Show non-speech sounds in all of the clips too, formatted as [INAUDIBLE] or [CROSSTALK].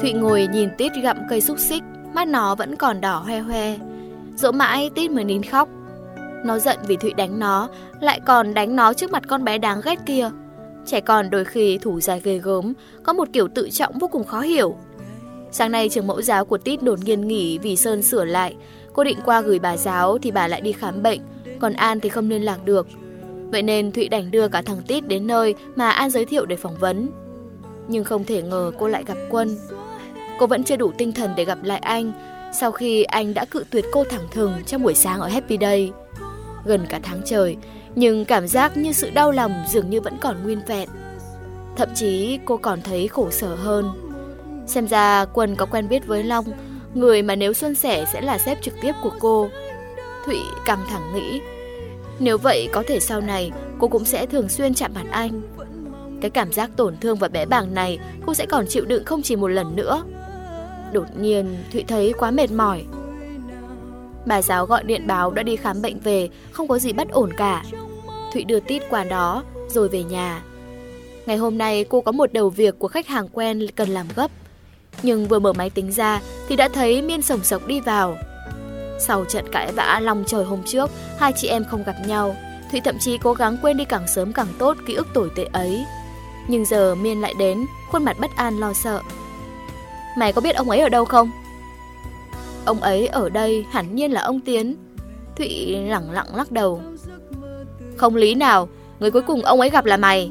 Thụy ngồi nhìn Tít gặm cây xúc xích, mắt nó vẫn còn đỏ hoe hoe. Dỗ mãi Tít mới nín khóc. Nó giận vì Thụy đánh nó, lại còn đánh nó trước mặt con bé đáng ghét kia. Trẻ con đôi khi thủ dài ghê gớm, có một kiểu tự trọng vô cùng khó hiểu. Sáng nay trường mẫu giáo của Tít đột nhiên nghỉ vì Sơn sửa lại. Cô định qua gửi bà giáo thì bà lại đi khám bệnh, còn An thì không liên lạc được. Vậy nên Thụy đành đưa cả thằng Tít đến nơi mà An giới thiệu để phỏng vấn. Nhưng không thể ngờ cô lại gặp Quân. Cô vẫn chưa đủ tinh thần để gặp lại anh sau khi anh đã cự tuyệt cô thẳng thừng trong buổi sáng ở Happy Day. Gần cả tháng trời, nhưng cảm giác như sự đau lòng dường như vẫn còn nguyên vẹn. Thậm chí cô còn thấy khổ sở hơn. Xem ra Quân có quen biết với Long, người mà nếu xuân sẻ sẽ là sếp trực tiếp của cô. Thụy căng thẳng nghĩ, nếu vậy có thể sau này cô cũng sẽ thường xuyên chạm mặt anh. Cái cảm giác tổn thương và bẽ bàng này cô sẽ còn chịu đựng không chỉ một lần nữa. Đột nhiên Thụy thấy quá mệt mỏi. Bà giáo gọi điện báo đã đi khám bệnh về, không có gì bất ổn cả. Thụy đưa tít qua đó, rồi về nhà. Ngày hôm nay cô có một đầu việc của khách hàng quen cần làm gấp. Nhưng vừa mở máy tính ra thì đã thấy Miên sổng sọc đi vào. Sau trận cãi vã lòng trời hôm trước, hai chị em không gặp nhau. Thụy thậm chí cố gắng quên đi càng sớm càng tốt ký ức tồi tệ ấy. Nhưng giờ Miên lại đến, khuôn mặt bất an lo sợ. Mày có biết ông ấy ở đâu không? Ông ấy ở đây hẳn nhiên là ông Tiến. Thụy lẳng lặng lắc đầu. Không lý nào, người cuối cùng ông ấy gặp là mày.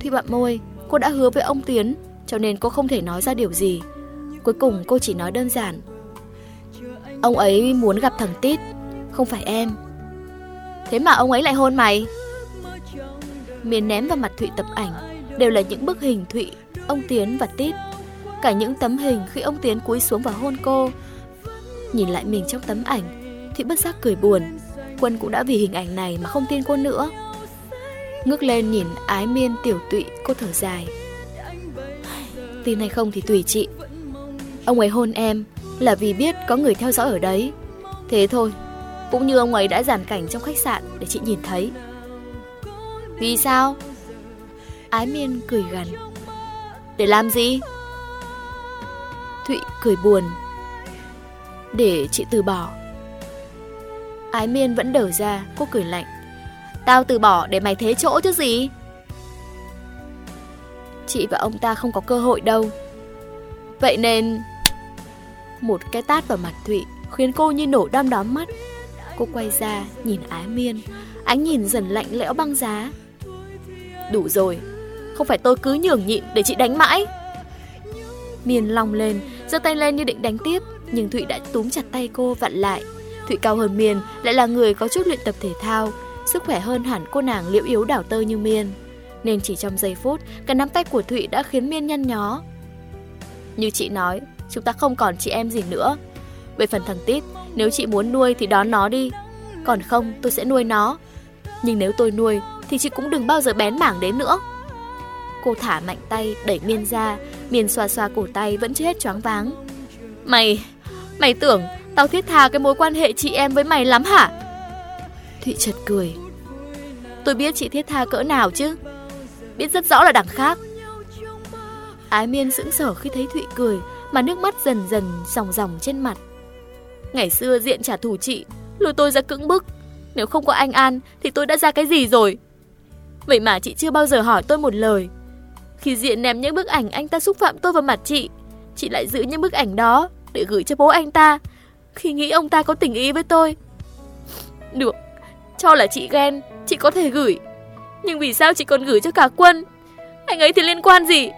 Thụy bặm môi, cô đã hứa với ông Tiến, cho nên cô không thể nói ra điều gì. Cuối cùng cô chỉ nói đơn giản. Ông ấy muốn gặp thằng Tít, không phải em. Thế mà ông ấy lại hôn mày. Miền ném vào mặt Thụy tập ảnh, đều là những bức hình Thụy, ông Tiến và Tít. Cả những tấm hình khi ông Tiến cúi xuống và hôn cô. Nhìn lại mình trong tấm ảnh, Thụy bất giác cười buồn. Quân cũng đã vì hình ảnh này mà không tin cô nữa. Ngước lên nhìn ái miên tiểu tụy, cô thở dài. Tin hay không thì tùy chị. Ông ấy hôn em là vì biết có người theo dõi ở đấy. Thế thôi, cũng như ông ấy đã giản cảnh trong khách sạn để chị nhìn thấy. Vì sao? Ái miên cười gần. Để làm gì? Thụy cười buồn. Để chị từ bỏ. Ái miên vẫn đờ ra, cô cười lạnh. Tao từ bỏ để mày thế chỗ chứ gì? Chị và ông ta không có cơ hội đâu. Vậy nên... Một cái tát vào mặt Thụy khiến cô như nổ đom đóm mắt. Cô quay ra, nhìn Ái Miên. Ánh nhìn dần lạnh lẽo băng giá. Đủ rồi, không phải tôi cứ nhường nhịn để chị đánh mãi. Miên long lên, giơ tay lên như định đánh tiếp, nhưng Thụy đã túm chặt tay cô vặn lại. Thụy cao hơn Miên, lại là người có chút luyện tập thể thao, sức khỏe hơn hẳn cô nàng liễu yếu đảo tơ như Miên. Nên chỉ trong giây phút, cái nắm tay của Thụy đã khiến Miên nhăn nhó. Như chị nói, chúng ta không còn chị em gì nữa. Về phần thằng Tít, nếu chị muốn nuôi thì đón nó đi. Còn không, tôi sẽ nuôi nó. Nhưng nếu tôi nuôi, thì chị cũng đừng bao giờ bén mảng đến nữa. Cô thả mạnh tay, đẩy Miên ra, Miên xoa xoa cổ tay vẫn chưa hết choáng váng. Mày, mày tưởng tao thiết tha cái mối quan hệ chị em với mày lắm hả? Thụy chợt cười. Tôi biết chị thiết tha cỡ nào chứ. Biết rất rõ là đằng khác. Ái Miên sững sờ khi thấy Thụy cười, mà nước mắt dần dần dòng ròng trên mặt. Ngày xưa diện trả thù chị, lôi tôi ra cưỡng bức. Nếu không có anh An thì tôi đã ra cái gì rồi? Vậy mà chị chưa bao giờ hỏi tôi một lời. Khi diện ném những bức ảnh anh ta xúc phạm tôi vào mặt chị, chị lại giữ những bức ảnh đó để gửi cho bố anh ta. Khi nghĩ ông ta có tình ý với tôi. Được, cho là chị ghen, chị có thể gửi. Nhưng vì sao chị còn gửi cho cả quân? Anh ấy thì liên quan gì?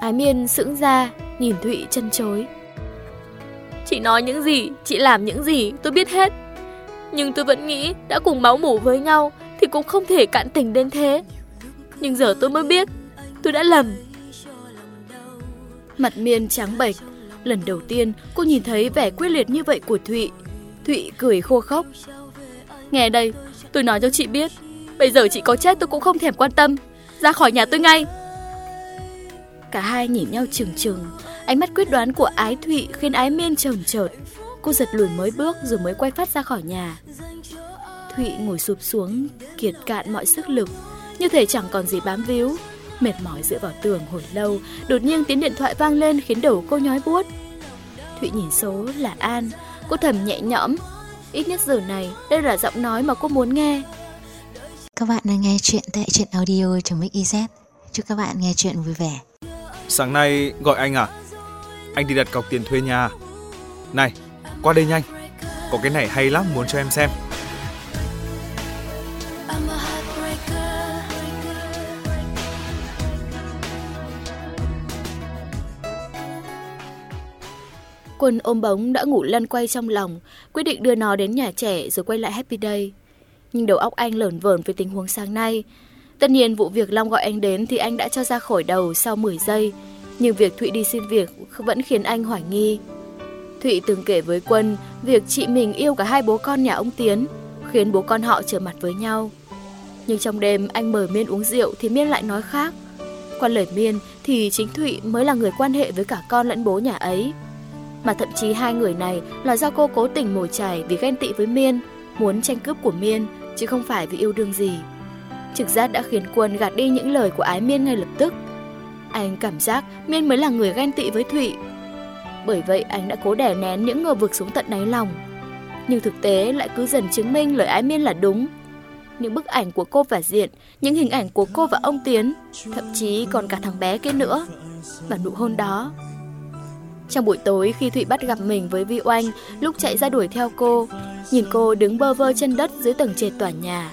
Ái Miên sững ra, nhìn Thụy chân chối. Chị nói những gì, chị làm những gì, tôi biết hết. Nhưng tôi vẫn nghĩ đã cùng máu mủ với nhau thì cũng không thể cạn tình đến thế. Nhưng giờ tôi mới biết, tôi đã lầm. Mặt Miên trắng bệch, lần đầu tiên cô nhìn thấy vẻ quyết liệt như vậy của Thụy. Thụy cười khô khóc Nghe đây, tôi nói cho chị biết, bây giờ chị có chết tôi cũng không thèm quan tâm. Ra khỏi nhà tôi ngay. Cả hai nhìn nhau chừng chừng, ánh mắt quyết đoán của Ái Thụy khiến Ái Miên trồng chợt. Cô giật lùi mới bước rồi mới quay phát ra khỏi nhà. Thụy ngồi sụp xuống, kiệt cạn mọi sức lực, như thể chẳng còn gì bám víu. Mệt mỏi dựa vào tường hồi lâu, đột nhiên tiếng điện thoại vang lên khiến đầu cô nhói buốt. Thụy nhìn số là An, cô thầm nhẹ nhõm. Ít nhất giờ này, đây là giọng nói mà cô muốn nghe. Các bạn đang nghe chuyện tại truyện audio trong Mix Chúc các bạn nghe chuyện vui vẻ. Sáng nay gọi anh à? Anh đi đặt cọc tiền thuê nhà. Này, qua đây nhanh. Có cái này hay lắm muốn cho em xem. Quân ôm bóng đã ngủ lăn quay trong lòng, quyết định đưa nó đến nhà trẻ rồi quay lại Happy Day. Nhưng đầu óc anh lởn vởn với tình huống sáng nay. Tất nhiên vụ việc Long gọi anh đến thì anh đã cho ra khỏi đầu sau 10 giây. Nhưng việc Thụy đi xin việc vẫn khiến anh hoài nghi. Thụy từng kể với Quân việc chị mình yêu cả hai bố con nhà ông Tiến, khiến bố con họ trở mặt với nhau. Nhưng trong đêm anh mời Miên uống rượu thì Miên lại nói khác. Qua lời Miên thì chính Thụy mới là người quan hệ với cả con lẫn bố nhà ấy. Mà thậm chí hai người này là do cô cố tình mồi chài vì ghen tị với Miên, muốn tranh cướp của Miên, chứ không phải vì yêu đương gì. Trực giác đã khiến Quân gạt đi những lời của ái Miên ngay lập tức. Anh cảm giác Miên mới là người ghen tị với Thụy. Bởi vậy anh đã cố đè nén những ngờ vực xuống tận đáy lòng. Nhưng thực tế lại cứ dần chứng minh lời ái Miên là đúng. Những bức ảnh của cô và Diện, những hình ảnh của cô và ông Tiến, thậm chí còn cả thằng bé kia nữa. Và nụ hôn đó trong buổi tối khi Thụy bắt gặp mình với Vi Oanh lúc chạy ra đuổi theo cô, nhìn cô đứng bơ vơ chân đất dưới tầng trệt tòa nhà.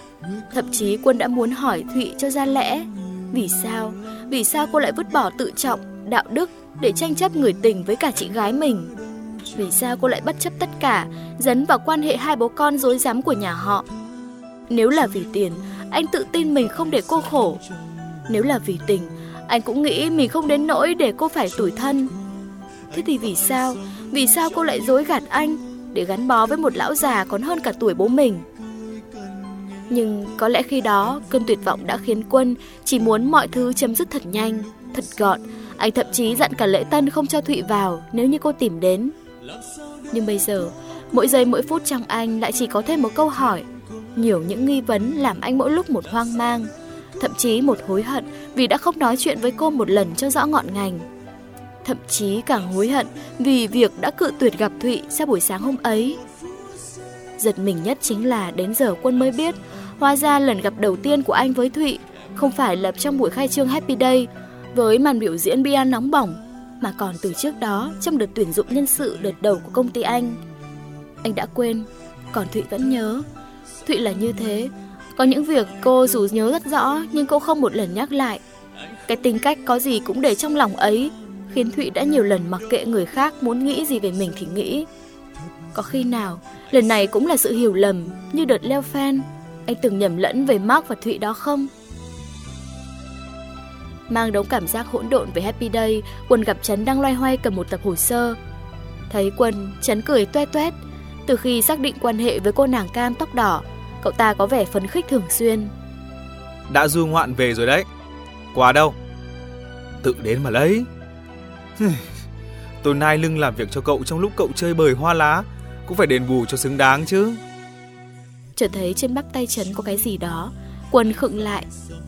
Thậm chí Quân đã muốn hỏi Thụy cho ra lẽ. Vì sao? Vì sao cô lại vứt bỏ tự trọng, đạo đức để tranh chấp người tình với cả chị gái mình? Vì sao cô lại bất chấp tất cả, dấn vào quan hệ hai bố con dối rắm của nhà họ? Nếu là vì tiền, anh tự tin mình không để cô khổ. Nếu là vì tình, anh cũng nghĩ mình không đến nỗi để cô phải tủi thân Thế thì vì sao? Vì sao cô lại dối gạt anh để gắn bó với một lão già còn hơn cả tuổi bố mình? Nhưng có lẽ khi đó cơn tuyệt vọng đã khiến Quân chỉ muốn mọi thứ chấm dứt thật nhanh, thật gọn. Anh thậm chí dặn cả Lễ Tân không cho Thụy vào nếu như cô tìm đến. Nhưng bây giờ, mỗi giây mỗi phút trong anh lại chỉ có thêm một câu hỏi. Nhiều những nghi vấn làm anh mỗi lúc một hoang mang, thậm chí một hối hận vì đã không nói chuyện với cô một lần cho rõ ngọn ngành thậm chí càng hối hận vì việc đã cự tuyệt gặp Thụy sau buổi sáng hôm ấy. Giật mình nhất chính là đến giờ quân mới biết, hóa ra lần gặp đầu tiên của anh với Thụy không phải là trong buổi khai trương Happy Day với màn biểu diễn bia nóng bỏng, mà còn từ trước đó trong đợt tuyển dụng nhân sự đợt đầu của công ty anh. Anh đã quên, còn Thụy vẫn nhớ. Thụy là như thế, có những việc cô dù nhớ rất rõ nhưng cô không một lần nhắc lại. Cái tính cách có gì cũng để trong lòng ấy khiến Thụy đã nhiều lần mặc kệ người khác muốn nghĩ gì về mình thì nghĩ. Có khi nào, lần này cũng là sự hiểu lầm như đợt leo fan, anh từng nhầm lẫn về Mark và Thụy đó không? Mang đống cảm giác hỗn độn về Happy Day, Quân gặp Trấn đang loay hoay cầm một tập hồ sơ. Thấy Quân, Trấn cười toe toét. Từ khi xác định quan hệ với cô nàng cam tóc đỏ, cậu ta có vẻ phấn khích thường xuyên. Đã du ngoạn về rồi đấy. Quà đâu? Tự đến mà lấy. [SIGHS] Tôi nai lưng làm việc cho cậu trong lúc cậu chơi bời hoa lá, cũng phải đền bù cho xứng đáng chứ. Trần thấy trên bắp tay Trần có cái gì đó, quần khựng lại.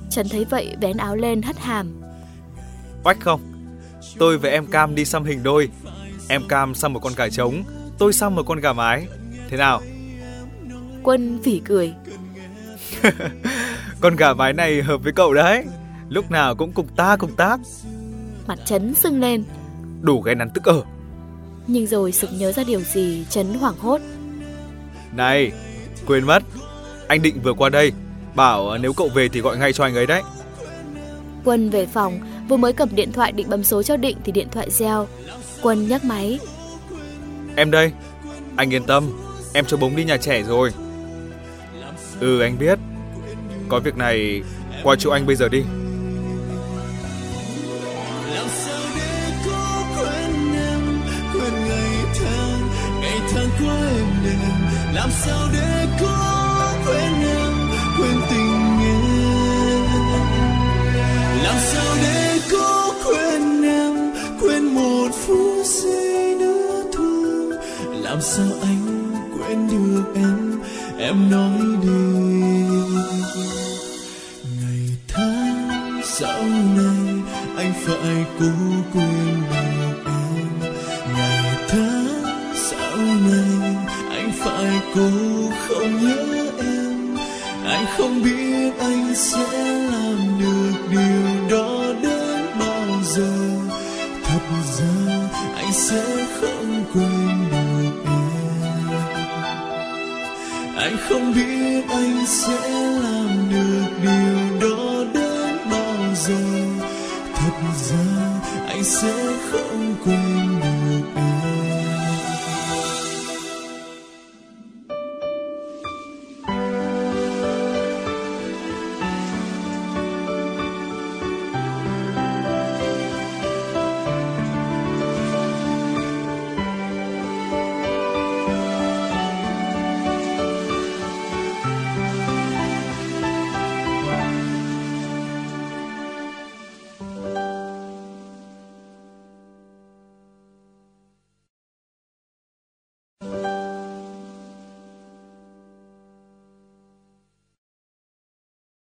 Trần thấy vậy vén áo lên hất hàm. Oách không? Tôi và em Cam đi xăm hình đôi. Em Cam xăm một con gà trống, tôi xăm một con gà mái. Thế nào? Quân phỉ cười. [LAUGHS] con gà mái này hợp với cậu đấy. Lúc nào cũng cùng ta cùng tác mặt Trấn sưng lên. Đủ ghen nắn tức ở. Nhưng rồi sực nhớ ra điều gì, Trấn hoảng hốt. Này, quên mất. Anh định vừa qua đây, bảo nếu cậu về thì gọi ngay cho anh ấy đấy. Quân về phòng, vừa mới cầm điện thoại định bấm số cho Định thì điện thoại reo. Quân nhắc máy. Em đây, anh yên tâm, em cho bóng đi nhà trẻ rồi. Ừ anh biết, có việc này qua chỗ anh bây giờ đi. Làm sao để có quên em, quên tình em? Làm sao để có quên em, quên một phút giây nữa thương làm sao anh quên được em em nói đi? Ngày tháng sau này, anh phải cố quên anh không biết anh sẽ làm được điều đó đến bao giờ. Thật ra anh sẽ không quên được em. Anh không biết anh sẽ làm được điều đó đến bao giờ. Thật ra anh sẽ không quên